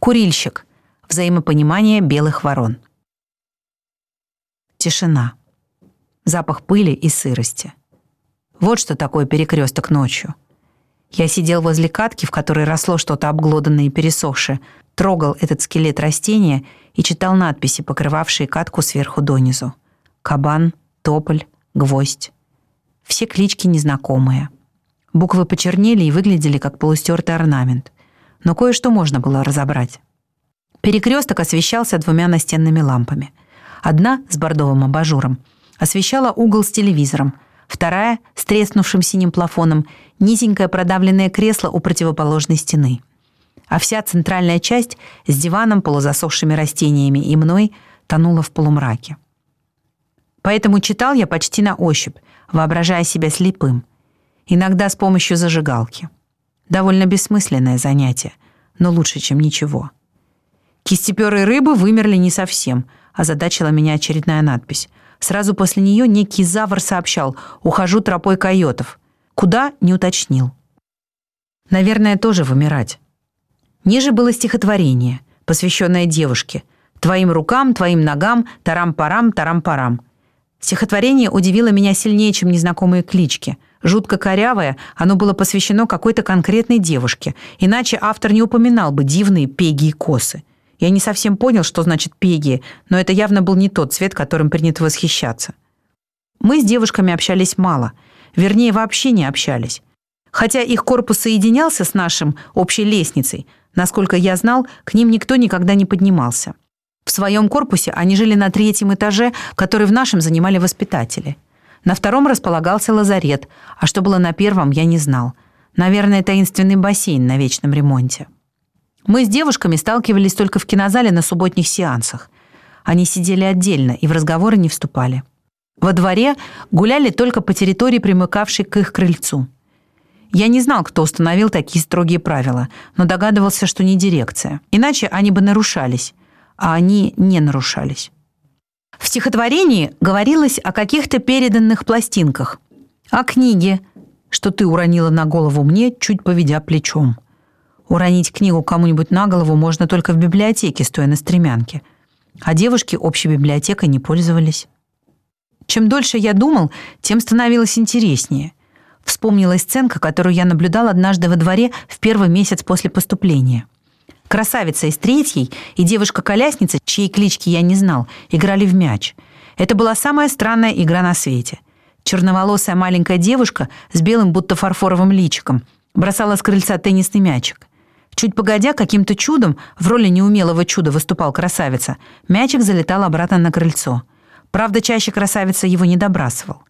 Курильщик. Взаимопонимание белых ворон. Тишина. Запах пыли и сырости. Вот что такое перекресток ночью. Я сидел возле катки, в которой росло что-то обглоданное и пересохшее, трогал этот скелет растения и читал надписи, покрывавшие катку сверху донизу. Кабан, тополь, гвоздь. Все клички незнакомые. Буквы почернели и выглядели как полустертый орнамент. Но кое-что можно было разобрать. Перекресток освещался двумя настенными лампами. Одна с бордовым абажуром освещала угол с телевизором, вторая с треснувшим синим плафоном, низенькое продавленное кресло у противоположной стены. А вся центральная часть с диваном, полузасохшими растениями и мной тонула в полумраке. Поэтому читал я почти на ощупь, воображая себя слепым. Иногда с помощью зажигалки. Довольно бессмысленное занятие, но лучше, чем ничего. Кистеперые рыбы вымерли не совсем, озадачила меня очередная надпись. Сразу после нее некий завр сообщал «Ухожу тропой койотов». Куда — не уточнил. Наверное, тоже вымирать. Ниже было стихотворение, посвященное девушке. «Твоим рукам, твоим ногам, тарам-парам, тарам-парам». Стихотворение удивило меня сильнее, чем незнакомые клички. Жутко корявое, оно было посвящено какой-то конкретной девушке, иначе автор не упоминал бы дивные пеги и косы. Я не совсем понял, что значит пеги, но это явно был не тот цвет, которым принято восхищаться. Мы с девушками общались мало, вернее, вообще не общались. Хотя их корпус соединялся с нашим общей лестницей, насколько я знал, к ним никто никогда не поднимался. В своем корпусе они жили на третьем этаже, который в нашем занимали воспитатели. На втором располагался лазарет, а что было на первом, я не знал. Наверное, таинственный бассейн на вечном ремонте. Мы с девушками сталкивались только в кинозале на субботних сеансах. Они сидели отдельно и в разговоры не вступали. Во дворе гуляли только по территории, примыкавшей к их крыльцу. Я не знал, кто установил такие строгие правила, но догадывался, что не дирекция. Иначе они бы нарушались, а они не нарушались. В стихотворении говорилось о каких-то переданных пластинках, о книге, что ты уронила на голову мне, чуть поведя плечом – Уронить книгу кому-нибудь на голову можно только в библиотеке, стоя на стремянке. А девушки общей библиотекой не пользовались. Чем дольше я думал, тем становилось интереснее. Вспомнилась сценка, которую я наблюдал однажды во дворе в первый месяц после поступления. Красавица из третьей и девушка-колясница, чьей клички я не знал, играли в мяч. Это была самая странная игра на свете. Черноволосая маленькая девушка с белым будто фарфоровым личиком бросала с крыльца теннисный мячик. Чуть погодя, каким-то чудом, в роли неумелого чуда выступал красавица, мячик залетал обратно на крыльцо. Правда, чаще красавица его не добрасывал.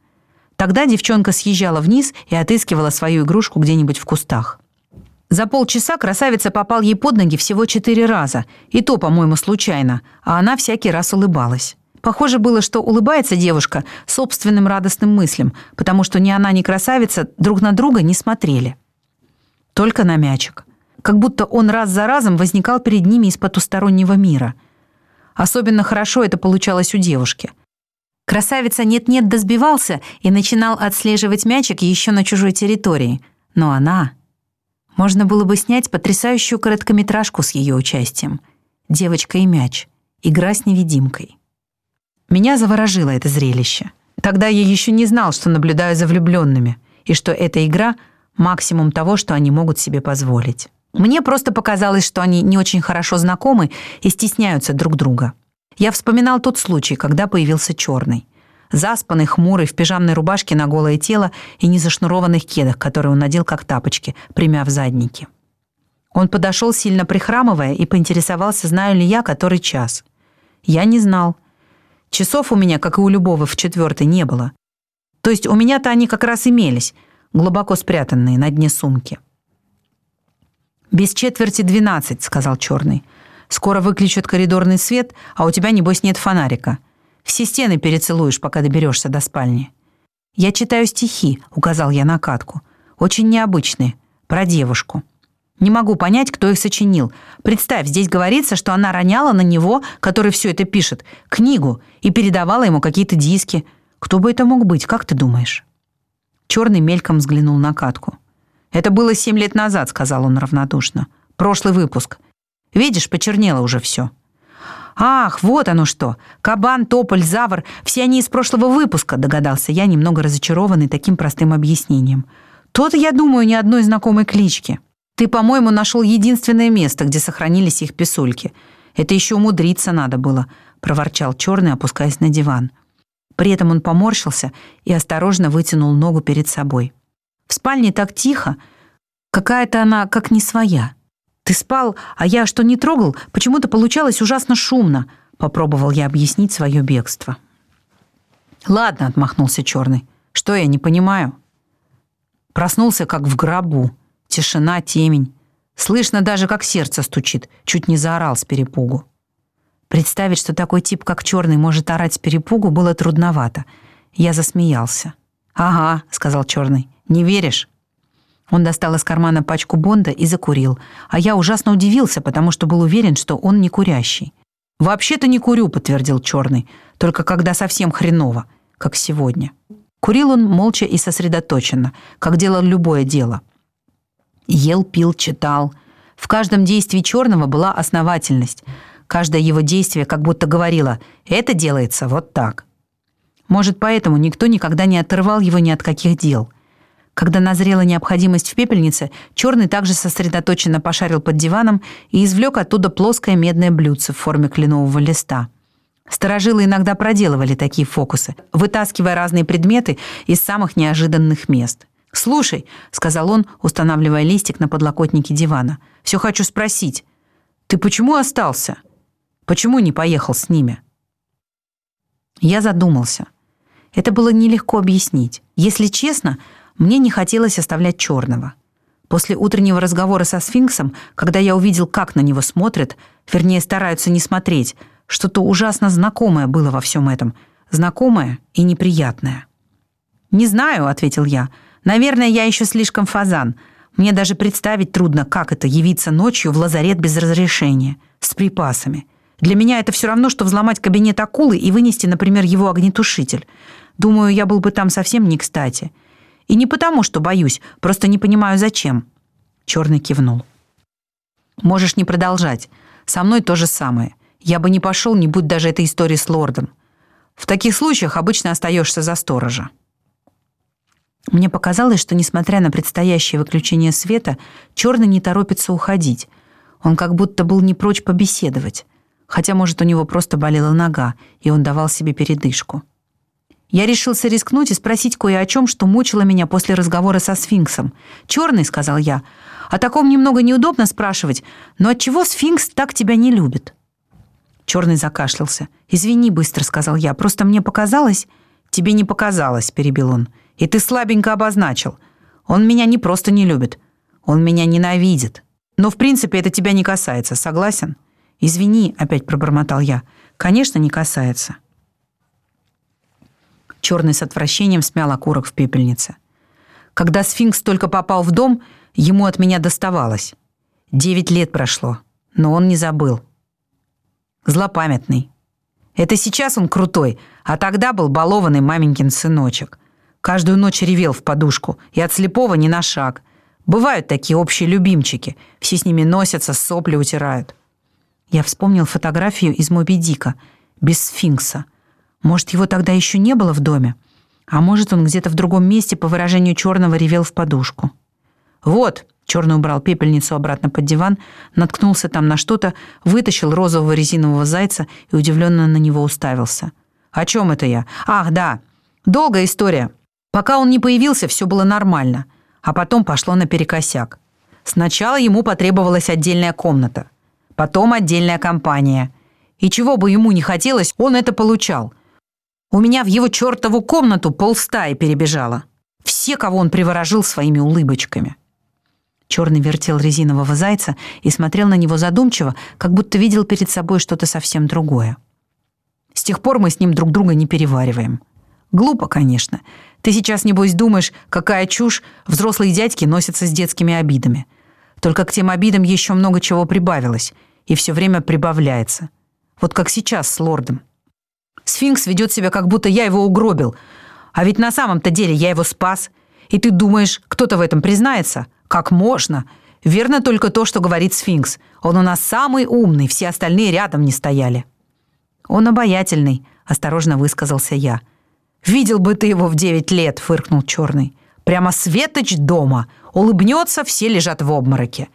Тогда девчонка съезжала вниз и отыскивала свою игрушку где-нибудь в кустах. За полчаса красавица попал ей под ноги всего четыре раза, и то, по-моему, случайно, а она всякий раз улыбалась. Похоже было, что улыбается девушка собственным радостным мыслям, потому что ни она, ни красавица друг на друга не смотрели. Только на мячик как будто он раз за разом возникал перед ними из потустороннего мира. Особенно хорошо это получалось у девушки. Красавица нет-нет досбивался и начинал отслеживать мячик еще на чужой территории. Но она... Можно было бы снять потрясающую короткометражку с ее участием. «Девочка и мяч. Игра с невидимкой». Меня заворожило это зрелище. Тогда я еще не знал, что наблюдаю за влюбленными, и что эта игра — максимум того, что они могут себе позволить. Мне просто показалось, что они не очень хорошо знакомы и стесняются друг друга. Я вспоминал тот случай, когда появился черный. Заспанный, хмурый, в пижамной рубашке на голое тело и незашнурованных кедах, которые он надел как тапочки, примяв задники. Он подошел, сильно прихрамывая, и поинтересовался, знаю ли я, который час. Я не знал. Часов у меня, как и у любого в четвертой, не было. То есть у меня-то они как раз имелись, глубоко спрятанные на дне сумки. «Без четверти двенадцать», — сказал черный. «Скоро выключат коридорный свет, а у тебя, небось, нет фонарика. Все стены перецелуешь, пока доберешься до спальни». «Я читаю стихи», — указал я на катку. «Очень необычные. Про девушку». Не могу понять, кто их сочинил. Представь, здесь говорится, что она роняла на него, который все это пишет, книгу и передавала ему какие-то диски. Кто бы это мог быть, как ты думаешь?» Черный мельком взглянул на катку. «Это было семь лет назад», — сказал он равнодушно. «Прошлый выпуск. Видишь, почернело уже все. «Ах, вот оно что! Кабан, тополь, завр — все они из прошлого выпуска», догадался я, немного разочарованный таким простым объяснением. «То-то, я думаю, ни одной знакомой клички. Ты, по-моему, нашел единственное место, где сохранились их писульки. Это еще умудриться надо было», — проворчал черный, опускаясь на диван. При этом он поморщился и осторожно вытянул ногу перед собой. В спальне так тихо, какая-то она как не своя. Ты спал, а я что не трогал, почему-то получалось ужасно шумно. Попробовал я объяснить свое бегство. Ладно, отмахнулся черный. Что я не понимаю? Проснулся как в гробу. Тишина, темень. Слышно даже, как сердце стучит. Чуть не заорал с перепугу. Представить, что такой тип, как черный, может орать с перепугу, было трудновато. Я засмеялся. «Ага», — сказал черный. «Не веришь?» Он достал из кармана пачку Бонда и закурил, а я ужасно удивился, потому что был уверен, что он не курящий. «Вообще-то не курю», — подтвердил черный, «только когда совсем хреново, как сегодня». Курил он молча и сосредоточенно, как делал любое дело. Ел, пил, читал. В каждом действии черного была основательность. Каждое его действие как будто говорило «это делается вот так». Может, поэтому никто никогда не отрывал его ни от каких дел — когда назрела необходимость в пепельнице, черный также сосредоточенно пошарил под диваном и извлек оттуда плоское медное блюдце в форме кленового листа. Сторожилы иногда проделывали такие фокусы, вытаскивая разные предметы из самых неожиданных мест. «Слушай», — сказал он, устанавливая листик на подлокотнике дивана, «все хочу спросить. Ты почему остался? Почему не поехал с ними?» Я задумался. Это было нелегко объяснить. Если честно, мне не хотелось оставлять черного. После утреннего разговора со сфинксом, когда я увидел, как на него смотрят, вернее, стараются не смотреть, что-то ужасно знакомое было во всем этом. Знакомое и неприятное. «Не знаю», — ответил я. «Наверное, я еще слишком фазан. Мне даже представить трудно, как это явиться ночью в лазарет без разрешения, с припасами. Для меня это все равно, что взломать кабинет акулы и вынести, например, его огнетушитель. Думаю, я был бы там совсем не кстати. И не потому, что боюсь, просто не понимаю, зачем». Черный кивнул. «Можешь не продолжать. Со мной то же самое. Я бы не пошел, не будь даже этой истории с лордом. В таких случаях обычно остаешься за сторожа». Мне показалось, что, несмотря на предстоящее выключение света, черный не торопится уходить. Он как будто был не прочь побеседовать. Хотя, может, у него просто болела нога, и он давал себе передышку. Я решился рискнуть и спросить кое о чем, что мучило меня после разговора со сфинксом. «Черный», — сказал я, — «о таком немного неудобно спрашивать, но отчего сфинкс так тебя не любит?» Черный закашлялся. «Извини», — быстро сказал я, — «просто мне показалось...» «Тебе не показалось», — перебил он. «И ты слабенько обозначил. Он меня не просто не любит, он меня ненавидит. Но, в принципе, это тебя не касается, согласен?» «Извини», — опять пробормотал я. «Конечно, не касается». Черный с отвращением смял окурок в пепельнице. Когда сфинкс только попал в дом, ему от меня доставалось. Девять лет прошло, но он не забыл. Злопамятный. Это сейчас он крутой, а тогда был балованный маменькин сыночек. Каждую ночь ревел в подушку, и от слепого ни на шаг. Бывают такие общие любимчики, все с ними носятся, сопли утирают. Я вспомнил фотографию из Моби Дика, без сфинкса — может, его тогда еще не было в доме? А может, он где-то в другом месте, по выражению черного, ревел в подушку. «Вот», — черный убрал пепельницу обратно под диван, наткнулся там на что-то, вытащил розового резинового зайца и удивленно на него уставился. «О чем это я? Ах, да. Долгая история. Пока он не появился, все было нормально. А потом пошло наперекосяк. Сначала ему потребовалась отдельная комната. Потом отдельная компания. И чего бы ему не хотелось, он это получал — у меня в его чертову комнату полстаи перебежала. Все, кого он приворожил своими улыбочками. Черный вертел резинового зайца и смотрел на него задумчиво, как будто видел перед собой что-то совсем другое. С тех пор мы с ним друг друга не перевариваем. Глупо, конечно. Ты сейчас, небось, думаешь, какая чушь, взрослые дядьки носятся с детскими обидами. Только к тем обидам еще много чего прибавилось, и все время прибавляется. Вот как сейчас с лордом. Сфинкс ведет себя, как будто я его угробил. А ведь на самом-то деле я его спас. И ты думаешь, кто-то в этом признается? Как можно? Верно только то, что говорит сфинкс. Он у нас самый умный, все остальные рядом не стояли. Он обаятельный, осторожно высказался я. Видел бы ты его в девять лет, фыркнул черный. Прямо светоч дома. Улыбнется, все лежат в обмороке.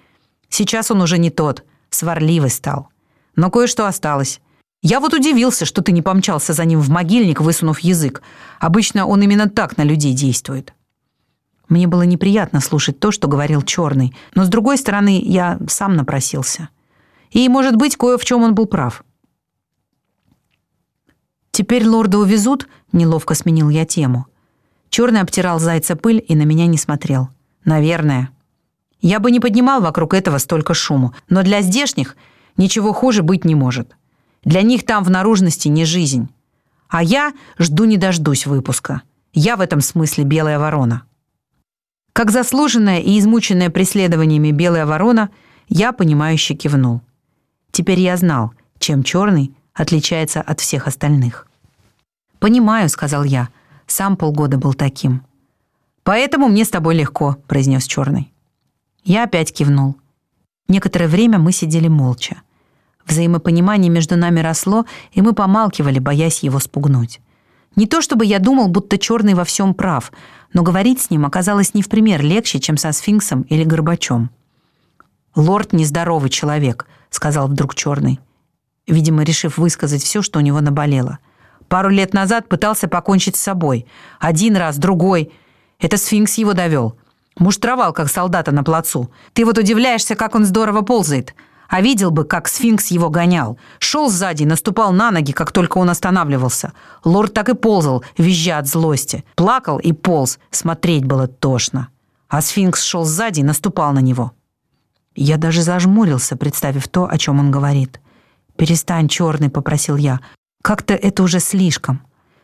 Сейчас он уже не тот, сварливый стал. Но кое-что осталось. Я вот удивился, что ты не помчался за ним в могильник, высунув язык. Обычно он именно так на людей действует. Мне было неприятно слушать то, что говорил Черный, но, с другой стороны, я сам напросился. И, может быть, кое в чем он был прав. «Теперь лорда увезут?» — неловко сменил я тему. Черный обтирал зайца пыль и на меня не смотрел. «Наверное. Я бы не поднимал вокруг этого столько шуму, но для здешних ничего хуже быть не может. Для них там в наружности не жизнь. А я жду не дождусь выпуска. Я в этом смысле белая ворона». Как заслуженная и измученная преследованиями белая ворона, я, понимающе кивнул. Теперь я знал, чем черный отличается от всех остальных. «Понимаю», — сказал я, — «сам полгода был таким». «Поэтому мне с тобой легко», — произнес черный. Я опять кивнул. Некоторое время мы сидели молча. Взаимопонимание между нами росло, и мы помалкивали, боясь его спугнуть. Не то чтобы я думал, будто черный во всем прав, но говорить с ним оказалось не в пример легче, чем со сфинксом или горбачом. «Лорд нездоровый человек», — сказал вдруг черный, видимо, решив высказать все, что у него наболело. «Пару лет назад пытался покончить с собой. Один раз, другой. Это сфинкс его довел. Муштровал, как солдата на плацу. Ты вот удивляешься, как он здорово ползает. А видел бы, как сфинкс его гонял. Шел сзади, наступал на ноги, как только он останавливался. Лорд так и ползал, визжа от злости. Плакал и полз, смотреть было тошно. А сфинкс шел сзади и наступал на него. Я даже зажмурился, представив то, о чем он говорит. «Перестань, черный», — попросил я. «Как-то это уже слишком».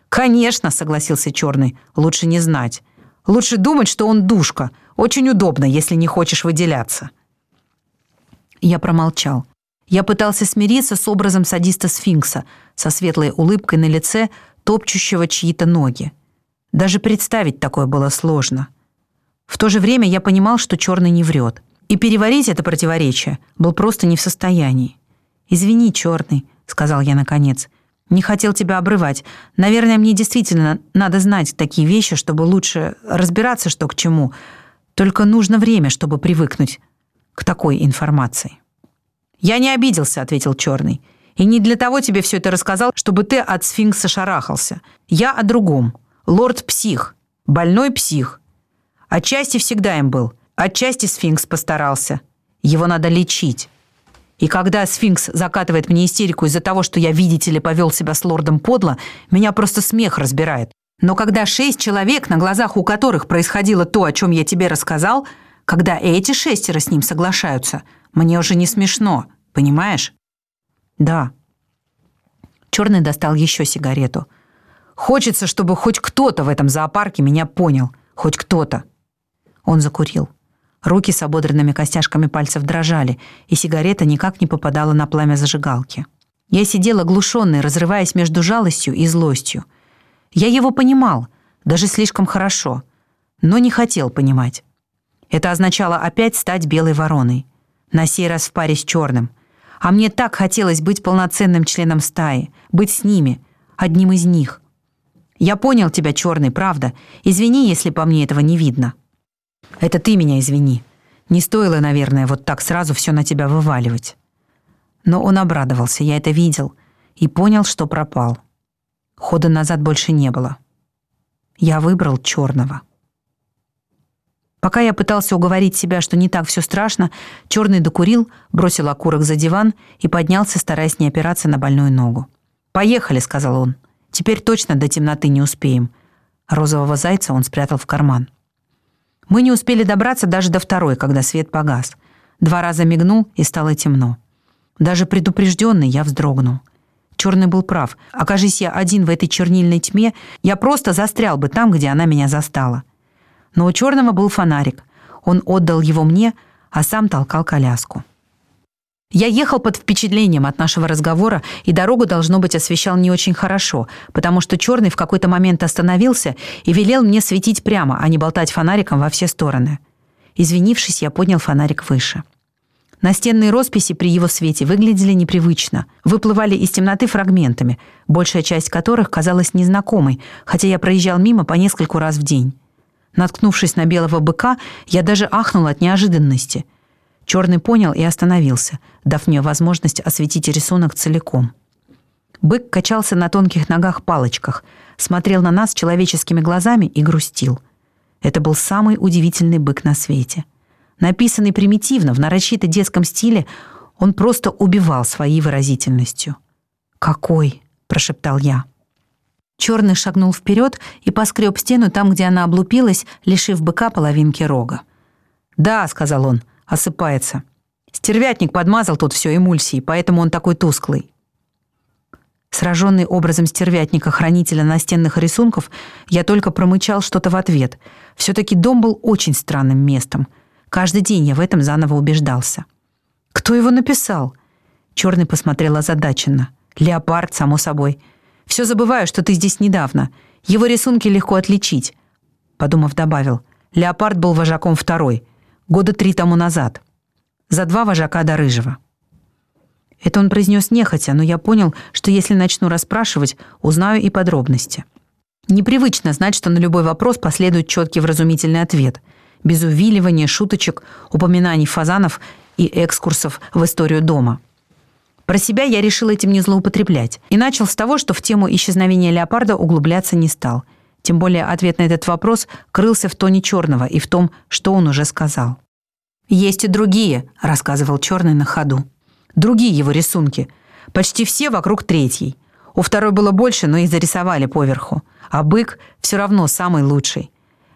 «Конечно», — согласился черный. «Лучше не знать. Лучше думать, что он душка. Очень удобно, если не хочешь выделяться». Я промолчал. Я пытался смириться с образом садиста-сфинкса, со светлой улыбкой на лице, топчущего чьи-то ноги. Даже представить такое было сложно. В то же время я понимал, что черный не врет. И переварить это противоречие был просто не в состоянии. «Извини, черный», — сказал я наконец. «Не хотел тебя обрывать. Наверное, мне действительно надо знать такие вещи, чтобы лучше разбираться, что к чему. Только нужно время, чтобы привыкнуть к такой информации. «Я не обиделся», — ответил Черный. «И не для того тебе все это рассказал, чтобы ты от сфинкса шарахался. Я о другом. Лорд псих. Больной псих. Отчасти всегда им был. Отчасти сфинкс постарался. Его надо лечить». И когда сфинкс закатывает мне истерику из-за того, что я, видите ли, повел себя с лордом подло, меня просто смех разбирает. Но когда шесть человек, на глазах у которых происходило то, о чем я тебе рассказал, когда эти шестеро с ним соглашаются, мне уже не смешно, понимаешь? Да. Черный достал еще сигарету. Хочется, чтобы хоть кто-то в этом зоопарке меня понял. Хоть кто-то. Он закурил. Руки с ободренными костяшками пальцев дрожали, и сигарета никак не попадала на пламя зажигалки. Я сидел оглушенный, разрываясь между жалостью и злостью. Я его понимал, даже слишком хорошо, но не хотел понимать. Это означало опять стать белой вороной. На сей раз в паре с черным. А мне так хотелось быть полноценным членом стаи, быть с ними, одним из них. Я понял тебя, черный, правда. Извини, если по мне этого не видно. Это ты меня извини. Не стоило, наверное, вот так сразу все на тебя вываливать. Но он обрадовался, я это видел, и понял, что пропал. Хода назад больше не было. Я выбрал черного. Пока я пытался уговорить себя, что не так все страшно, черный докурил, бросил окурок за диван и поднялся, стараясь не опираться на больную ногу. «Поехали», — сказал он. «Теперь точно до темноты не успеем». Розового зайца он спрятал в карман. Мы не успели добраться даже до второй, когда свет погас. Два раза мигнул, и стало темно. Даже предупрежденный я вздрогнул. Черный был прав. Окажись я один в этой чернильной тьме, я просто застрял бы там, где она меня застала но у черного был фонарик. Он отдал его мне, а сам толкал коляску. Я ехал под впечатлением от нашего разговора, и дорогу, должно быть, освещал не очень хорошо, потому что черный в какой-то момент остановился и велел мне светить прямо, а не болтать фонариком во все стороны. Извинившись, я поднял фонарик выше. Настенные росписи при его свете выглядели непривычно, выплывали из темноты фрагментами, большая часть которых казалась незнакомой, хотя я проезжал мимо по нескольку раз в день. Наткнувшись на белого быка, я даже ахнул от неожиданности. Черный понял и остановился, дав мне возможность осветить рисунок целиком. Бык качался на тонких ногах-палочках, смотрел на нас человеческими глазами и грустил. Это был самый удивительный бык на свете — Написанный примитивно, в нарочито детском стиле, он просто убивал своей выразительностью. «Какой?» — прошептал я. Черный шагнул вперед и поскреб стену там, где она облупилась, лишив быка половинки рога. «Да», — сказал он, — «осыпается. Стервятник подмазал тут все эмульсией, поэтому он такой тусклый». Сраженный образом стервятника, хранителя настенных рисунков, я только промычал что-то в ответ. Все-таки дом был очень странным местом — Каждый день я в этом заново убеждался. «Кто его написал?» Черный посмотрел озадаченно. «Леопард, само собой. Все забываю, что ты здесь недавно. Его рисунки легко отличить». Подумав, добавил. «Леопард был вожаком второй. Года три тому назад. За два вожака до Рыжего». Это он произнес нехотя, но я понял, что если начну расспрашивать, узнаю и подробности. Непривычно знать, что на любой вопрос последует четкий вразумительный ответ — без увиливания, шуточек, упоминаний фазанов и экскурсов в историю дома. Про себя я решил этим не злоупотреблять и начал с того, что в тему исчезновения леопарда углубляться не стал. Тем более ответ на этот вопрос крылся в тоне черного и в том, что он уже сказал. «Есть и другие», — рассказывал черный на ходу. «Другие его рисунки. Почти все вокруг третьей. У второй было больше, но и зарисовали поверху. А бык все равно самый лучший.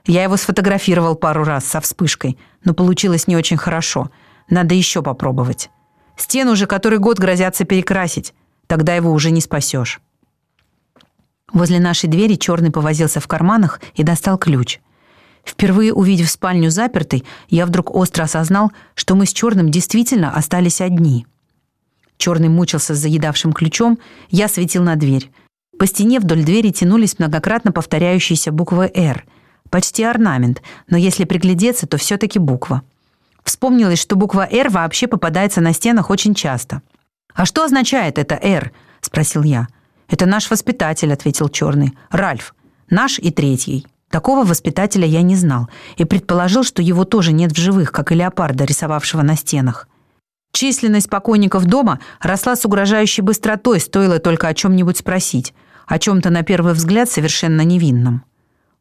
Я его сфотографировал пару раз со вспышкой, но получилось не очень хорошо. Надо еще попробовать. Стену уже который год грозятся перекрасить. Тогда его уже не спасешь. Возле нашей двери черный повозился в карманах и достал ключ. Впервые увидев спальню запертой, я вдруг остро осознал, что мы с черным действительно остались одни. Черный мучился с заедавшим ключом, я светил на дверь. По стене вдоль двери тянулись многократно повторяющиеся буквы «Р», Почти орнамент, но если приглядеться, то все-таки буква. Вспомнилось, что буква «Р» вообще попадается на стенах очень часто. «А что означает это «Р»?» — спросил я. «Это наш воспитатель», — ответил черный. «Ральф. Наш и третий». Такого воспитателя я не знал и предположил, что его тоже нет в живых, как и леопарда, рисовавшего на стенах. Численность покойников дома росла с угрожающей быстротой, стоило только о чем-нибудь спросить, о чем-то на первый взгляд совершенно невинном.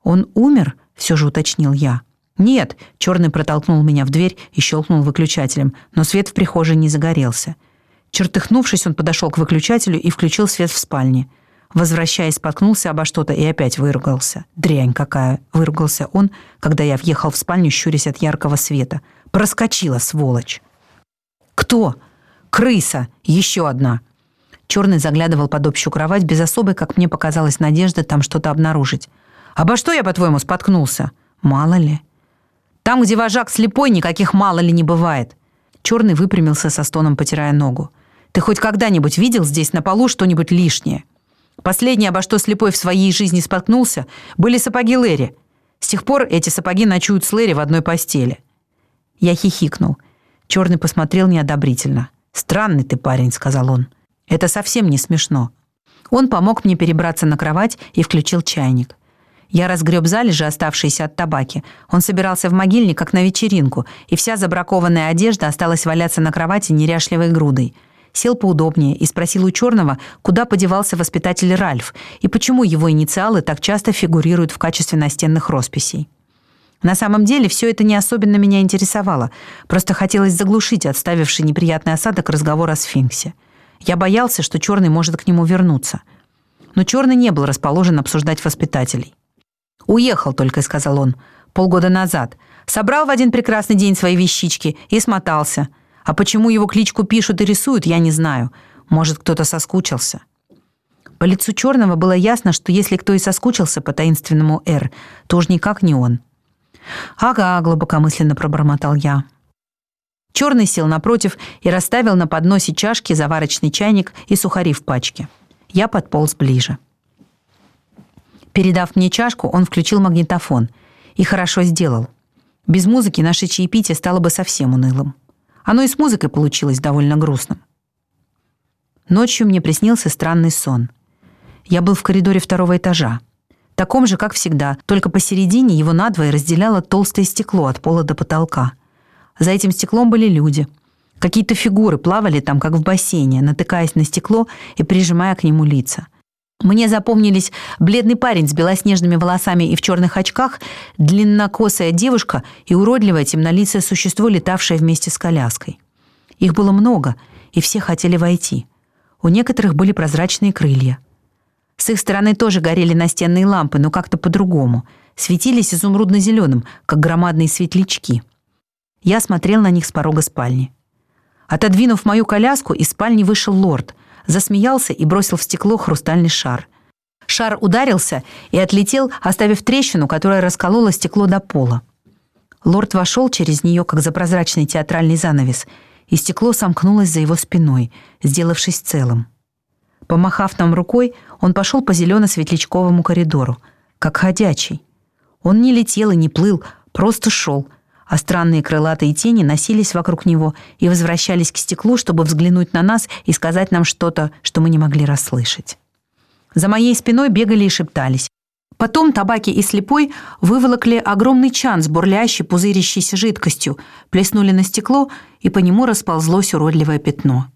«Он умер?» — все же уточнил я. «Нет», — черный протолкнул меня в дверь и щелкнул выключателем, но свет в прихожей не загорелся. Чертыхнувшись, он подошел к выключателю и включил свет в спальне. Возвращаясь, споткнулся обо что-то и опять выругался. «Дрянь какая!» — выругался он, когда я въехал в спальню, щурясь от яркого света. «Проскочила, сволочь!» «Кто?» «Крыса! Еще одна!» Черный заглядывал под общую кровать без особой, как мне показалось, надежды там что-то обнаружить. Обо что я, по-твоему, споткнулся? Мало ли. Там, где вожак слепой, никаких мало ли не бывает. Черный выпрямился со стоном, потирая ногу. Ты хоть когда-нибудь видел здесь на полу что-нибудь лишнее? Последнее, обо что слепой в своей жизни споткнулся, были сапоги Лэри. С тех пор эти сапоги ночуют с Лэри в одной постели. Я хихикнул. Черный посмотрел неодобрительно. «Странный ты парень», — сказал он. «Это совсем не смешно». Он помог мне перебраться на кровать и включил чайник. Я разгреб залежи, оставшиеся от табаки. Он собирался в могильник, как на вечеринку, и вся забракованная одежда осталась валяться на кровати неряшливой грудой. Сел поудобнее и спросил у черного, куда подевался воспитатель Ральф и почему его инициалы так часто фигурируют в качестве настенных росписей. На самом деле все это не особенно меня интересовало, просто хотелось заглушить отставивший неприятный осадок разговор о сфинксе. Я боялся, что черный может к нему вернуться. Но черный не был расположен обсуждать воспитателей. «Уехал только», — сказал он, — «полгода назад. Собрал в один прекрасный день свои вещички и смотался. А почему его кличку пишут и рисуют, я не знаю. Может, кто-то соскучился». По лицу черного было ясно, что если кто и соскучился по таинственному «Р», то уж никак не он. «Ага», — глубокомысленно пробормотал я. Черный сел напротив и расставил на подносе чашки, заварочный чайник и сухари в пачке. Я подполз ближе. Передав мне чашку, он включил магнитофон. И хорошо сделал. Без музыки наше чаепитие стало бы совсем унылым. Оно и с музыкой получилось довольно грустным. Ночью мне приснился странный сон. Я был в коридоре второго этажа. Таком же, как всегда, только посередине его надвое разделяло толстое стекло от пола до потолка. За этим стеклом были люди. Какие-то фигуры плавали там, как в бассейне, натыкаясь на стекло и прижимая к нему лица. Мне запомнились бледный парень с белоснежными волосами и в черных очках, длиннокосая девушка и уродливое темнолицее существо, летавшее вместе с коляской. Их было много, и все хотели войти. У некоторых были прозрачные крылья. С их стороны тоже горели настенные лампы, но как-то по-другому. Светились изумрудно-зеленым, как громадные светлячки. Я смотрел на них с порога спальни. Отодвинув мою коляску, из спальни вышел лорд — засмеялся и бросил в стекло хрустальный шар. Шар ударился и отлетел, оставив трещину, которая расколола стекло до пола. Лорд вошел через нее, как за прозрачный театральный занавес, и стекло сомкнулось за его спиной, сделавшись целым. Помахав нам рукой, он пошел по зелено-светлячковому коридору, как ходячий. Он не летел и не плыл, просто шел, а странные крылатые тени носились вокруг него и возвращались к стеклу, чтобы взглянуть на нас и сказать нам что-то, что мы не могли расслышать. За моей спиной бегали и шептались. Потом табаки и слепой выволокли огромный чан с бурлящей, пузырящейся жидкостью, плеснули на стекло, и по нему расползлось уродливое пятно.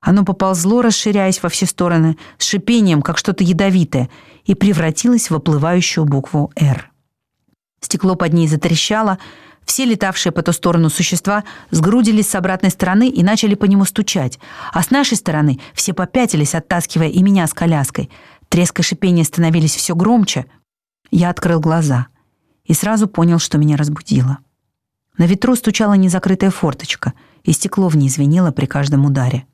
Оно поползло, расширяясь во все стороны, с шипением, как что-то ядовитое, и превратилось в оплывающую букву «Р». Стекло под ней затрещало, все летавшие по ту сторону существа сгрудились с обратной стороны и начали по нему стучать, а с нашей стороны все попятились, оттаскивая и меня с коляской. Треск и шипение становились все громче. Я открыл глаза и сразу понял, что меня разбудило. На ветру стучала незакрытая форточка, и стекло в ней звенело при каждом ударе.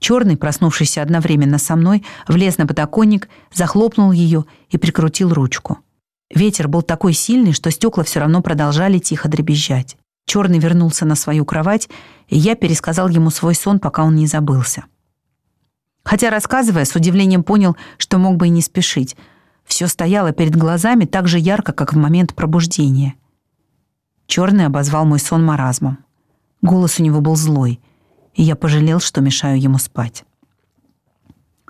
Черный, проснувшийся одновременно со мной, влез на подоконник, захлопнул ее и прикрутил ручку. Ветер был такой сильный, что стекла все равно продолжали тихо дребезжать. Черный вернулся на свою кровать, и я пересказал ему свой сон, пока он не забылся. Хотя, рассказывая, с удивлением понял, что мог бы и не спешить. Все стояло перед глазами так же ярко, как в момент пробуждения. Черный обозвал мой сон маразмом. Голос у него был злой, и я пожалел, что мешаю ему спать.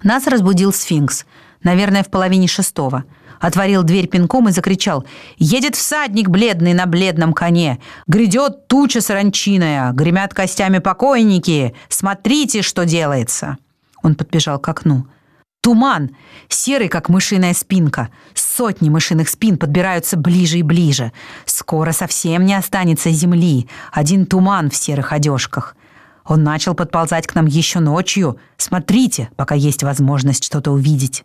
Нас разбудил сфинкс, наверное, в половине шестого — отворил дверь пинком и закричал «Едет всадник бледный на бледном коне! Грядет туча саранчиная! Гремят костями покойники! Смотрите, что делается!» Он подбежал к окну. Туман, серый, как мышиная спинка. Сотни мышиных спин подбираются ближе и ближе. Скоро совсем не останется земли. Один туман в серых одежках. Он начал подползать к нам еще ночью. Смотрите, пока есть возможность что-то увидеть.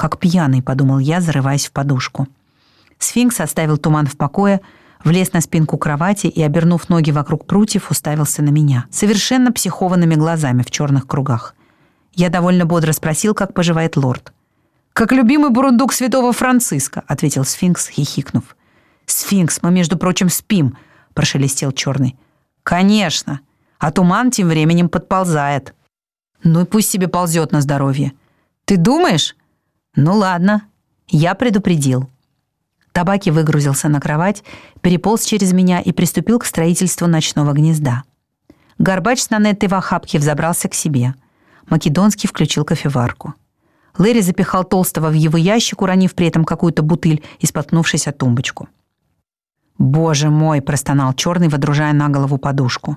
«Как пьяный», — подумал я, зарываясь в подушку. Сфинкс оставил туман в покое, влез на спинку кровати и, обернув ноги вокруг прутьев, уставился на меня, совершенно психованными глазами в черных кругах. Я довольно бодро спросил, как поживает лорд. «Как любимый бурундук святого Франциска», — ответил сфинкс, хихикнув. «Сфинкс, мы, между прочим, спим», — прошелестел черный. «Конечно. А туман тем временем подползает». «Ну и пусть себе ползет на здоровье». «Ты думаешь?» «Ну ладно, я предупредил». Табаки выгрузился на кровать, переполз через меня и приступил к строительству ночного гнезда. Горбач с Нанеттой в охапке взобрался к себе. Македонский включил кофеварку. Лэри запихал толстого в его ящик, уронив при этом какую-то бутыль и споткнувшись о тумбочку. «Боже мой!» — простонал черный, водружая на голову подушку.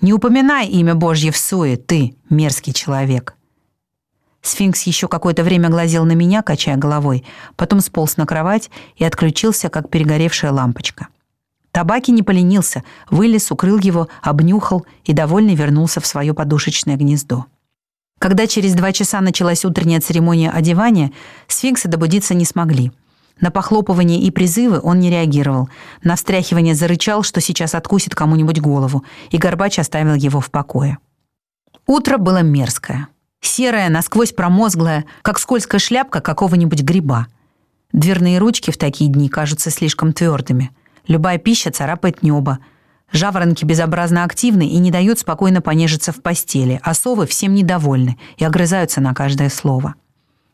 «Не упоминай имя Божье в суе, ты, мерзкий человек!» Сфинкс еще какое-то время глазел на меня, качая головой, потом сполз на кровать и отключился, как перегоревшая лампочка. Табаки не поленился, вылез, укрыл его, обнюхал и довольный вернулся в свое подушечное гнездо. Когда через два часа началась утренняя церемония одевания, сфинксы добудиться не смогли. На похлопывание и призывы он не реагировал. На встряхивание зарычал, что сейчас откусит кому-нибудь голову, и Горбач оставил его в покое. Утро было мерзкое. Серая, насквозь промозглая, как скользкая шляпка какого-нибудь гриба. Дверные ручки в такие дни кажутся слишком твердыми. Любая пища царапает небо. Жаворонки безобразно активны и не дают спокойно понежиться в постели, а совы всем недовольны и огрызаются на каждое слово.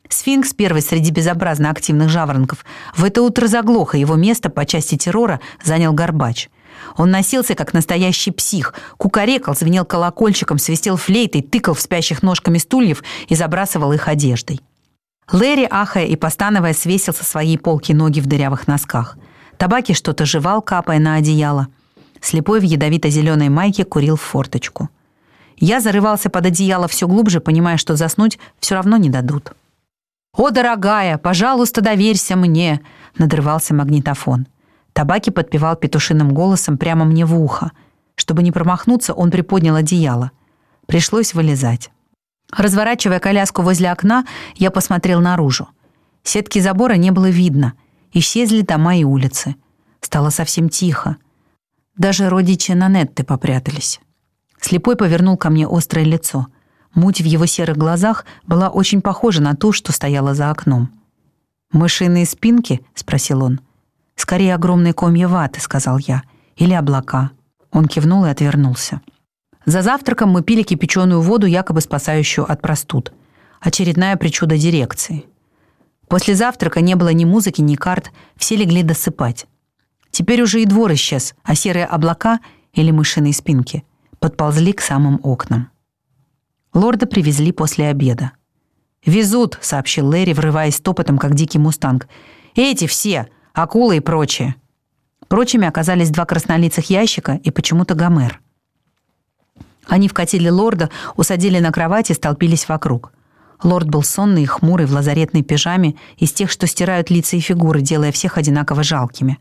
Сфинкс, первый среди безобразно активных жаворонков, в это утро заглох, и его место по части террора занял Горбач. Он носился, как настоящий псих, кукарекал, звенел колокольчиком, свистел флейтой, тыкал в спящих ножками стульев и забрасывал их одеждой. Лэри, ахая и постановая, свесил со своей полки ноги в дырявых носках. Табаки что-то жевал, капая на одеяло. Слепой в ядовито-зеленой майке курил в форточку. Я зарывался под одеяло все глубже, понимая, что заснуть все равно не дадут. «О, дорогая, пожалуйста, доверься мне!» — надрывался магнитофон. Табаки подпевал петушиным голосом прямо мне в ухо. Чтобы не промахнуться, он приподнял одеяло. Пришлось вылезать. Разворачивая коляску возле окна, я посмотрел наружу. Сетки забора не было видно. Исчезли дома и улицы. Стало совсем тихо. Даже родичи Нанетты попрятались. Слепой повернул ко мне острое лицо. Муть в его серых глазах была очень похожа на ту, что стояла за окном. «Мышиные спинки?» — спросил он. «Скорее огромные комья ваты», — сказал я. «Или облака». Он кивнул и отвернулся. За завтраком мы пили кипяченую воду, якобы спасающую от простуд. Очередная причуда дирекции. После завтрака не было ни музыки, ни карт, все легли досыпать. Теперь уже и двор исчез, а серые облака или мышиные спинки подползли к самым окнам. Лорда привезли после обеда. «Везут», — сообщил Лэри, врываясь топотом, как дикий мустанг. «Эти все, акулы и прочие». Прочими оказались два краснолицых ящика и почему-то Гомер. Они вкатили лорда, усадили на кровать и столпились вокруг. Лорд был сонный и хмурый в лазаретной пижаме, из тех, что стирают лица и фигуры, делая всех одинаково жалкими.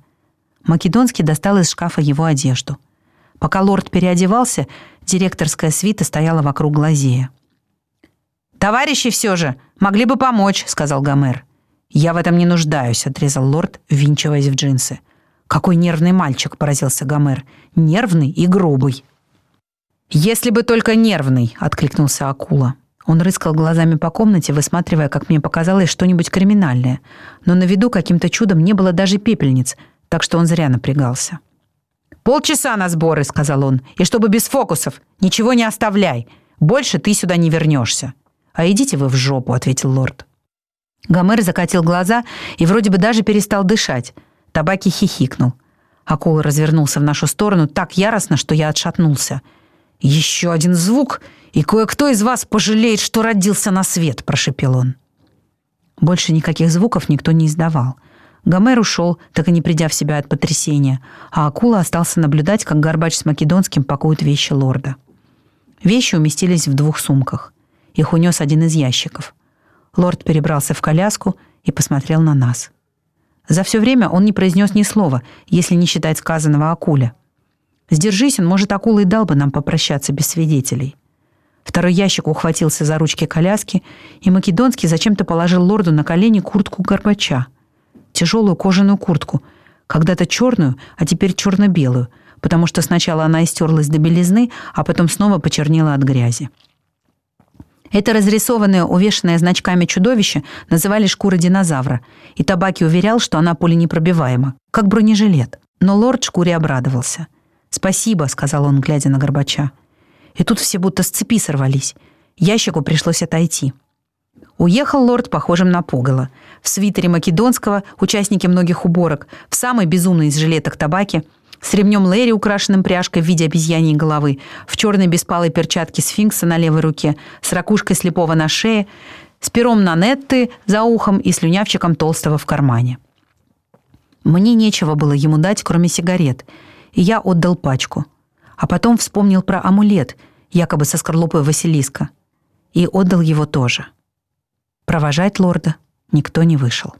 Македонский достал из шкафа его одежду. Пока лорд переодевался, директорская свита стояла вокруг глазея. «Товарищи все же, могли бы помочь», — сказал Гомер. «Я в этом не нуждаюсь», — отрезал лорд, ввинчиваясь в джинсы. «Какой нервный мальчик», — поразился Гомер. «Нервный и грубый». «Если бы только нервный», — откликнулся акула. Он рыскал глазами по комнате, высматривая, как мне показалось, что-нибудь криминальное. Но на виду каким-то чудом не было даже пепельниц, так что он зря напрягался. «Полчаса на сборы», — сказал он, — «и чтобы без фокусов. Ничего не оставляй. Больше ты сюда не вернешься». «А идите вы в жопу», — ответил лорд. Гомер закатил глаза и вроде бы даже перестал дышать. Табаки хихикнул. Акула развернулся в нашу сторону так яростно, что я отшатнулся — «Еще один звук, и кое-кто из вас пожалеет, что родился на свет», — прошепел он. Больше никаких звуков никто не издавал. Гомер ушел, так и не придя в себя от потрясения, а акула остался наблюдать, как Горбач с Македонским пакуют вещи лорда. Вещи уместились в двух сумках. Их унес один из ящиков. Лорд перебрался в коляску и посмотрел на нас. За все время он не произнес ни слова, если не считать сказанного акуле — Сдержись он, может, акула и дал бы нам попрощаться без свидетелей. Второй ящик ухватился за ручки коляски, и Македонский зачем-то положил лорду на колени куртку Горбача. Тяжелую кожаную куртку, когда-то черную, а теперь черно-белую, потому что сначала она истерлась до белизны, а потом снова почернела от грязи. Это разрисованное, увешанное значками чудовище называли шкура динозавра, и Табаки уверял, что она пуленепробиваема, как бронежилет. Но лорд шкуре обрадовался. «Спасибо», — сказал он, глядя на Горбача. И тут все будто с цепи сорвались. Ящику пришлось отойти. Уехал лорд похожим на пугало. В свитере македонского, участники многих уборок, в самой безумной из жилеток табаки, с ремнем Лэри, украшенным пряжкой в виде обезьяньей головы, в черной беспалой перчатке сфинкса на левой руке, с ракушкой слепого на шее, с пером Нанетты за ухом и слюнявчиком толстого в кармане. Мне нечего было ему дать, кроме сигарет — и я отдал пачку. А потом вспомнил про амулет, якобы со скорлупой Василиска, и отдал его тоже. Провожать лорда никто не вышел.